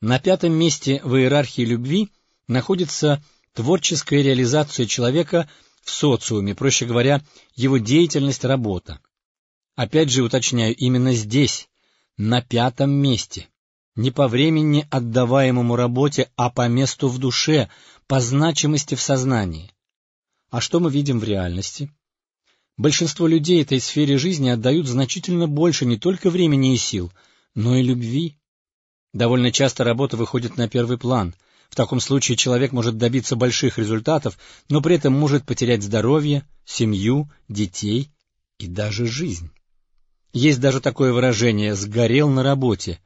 На пятом месте в иерархии любви находится творческая реализация человека в социуме, проще говоря, его деятельность, работа. Опять же уточняю, именно здесь, на пятом месте. Не по времени отдаваемому работе, а по месту в душе, по значимости в сознании. А что мы видим в реальности? Большинство людей этой сфере жизни отдают значительно больше не только времени и сил, но и любви. Довольно часто работа выходит на первый план. В таком случае человек может добиться больших результатов, но при этом может потерять здоровье, семью, детей и даже жизнь. Есть даже такое выражение «сгорел на работе».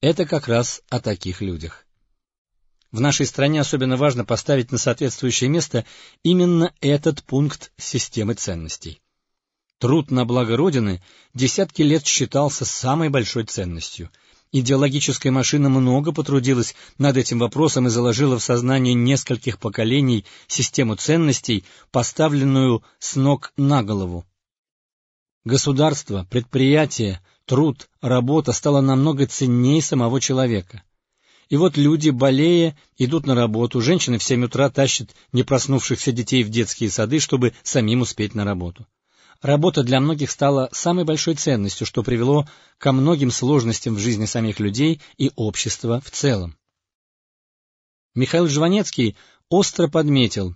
Это как раз о таких людях. В нашей стране особенно важно поставить на соответствующее место именно этот пункт системы ценностей. Труд на благо Родины десятки лет считался самой большой ценностью. Идеологическая машина много потрудилась над этим вопросом и заложила в сознание нескольких поколений систему ценностей, поставленную с ног на голову. Государство, предприятие, труд, работа стало намного ценнее самого человека. И вот люди, болея, идут на работу, женщины в семь утра тащат не проснувшихся детей в детские сады, чтобы самим успеть на работу. Работа для многих стала самой большой ценностью, что привело ко многим сложностям в жизни самих людей и общества в целом. Михаил Жванецкий остро подметил,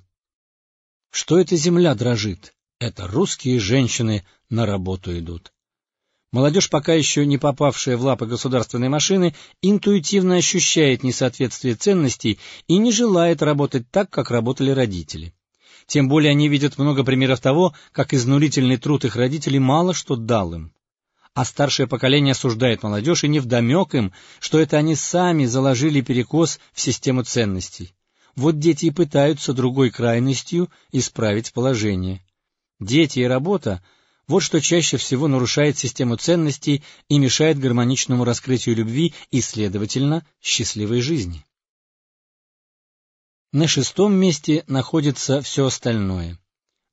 что эта земля дрожит, это русские женщины на работу идут. Молодежь, пока еще не попавшая в лапы государственной машины, интуитивно ощущает несоответствие ценностей и не желает работать так, как работали родители. Тем более они видят много примеров того, как изнурительный труд их родителей мало что дал им. А старшее поколение осуждает молодежь, и невдомек им, что это они сами заложили перекос в систему ценностей. Вот дети и пытаются другой крайностью исправить положение. Дети и работа — вот что чаще всего нарушает систему ценностей и мешает гармоничному раскрытию любви и, следовательно, счастливой жизни. На шестом месте находится все остальное.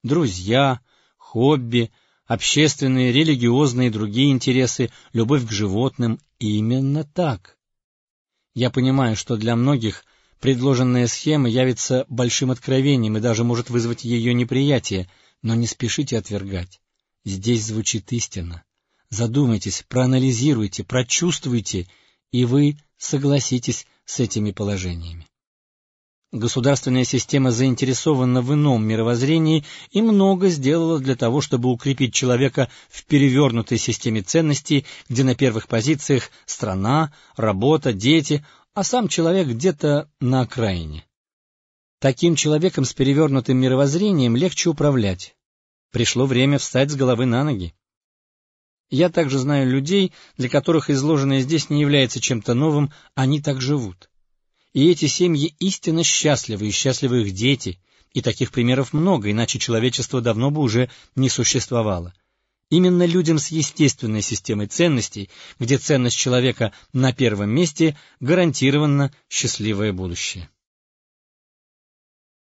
Друзья, хобби, общественные, религиозные и другие интересы, любовь к животным. Именно так. Я понимаю, что для многих предложенная схема явится большим откровением и даже может вызвать ее неприятие — но не спешите отвергать. Здесь звучит истина. Задумайтесь, проанализируйте, прочувствуйте, и вы согласитесь с этими положениями. Государственная система заинтересована в ином мировоззрении и много сделала для того, чтобы укрепить человека в перевернутой системе ценностей, где на первых позициях страна, работа, дети, а сам человек где-то на окраине. Таким человеком с перевернутым мировоззрением легче управлять. Пришло время встать с головы на ноги. Я также знаю людей, для которых изложенное здесь не является чем-то новым, они так живут. И эти семьи истинно счастливы, и счастливы их дети, и таких примеров много, иначе человечество давно бы уже не существовало. Именно людям с естественной системой ценностей, где ценность человека на первом месте, гарантировано счастливое будущее.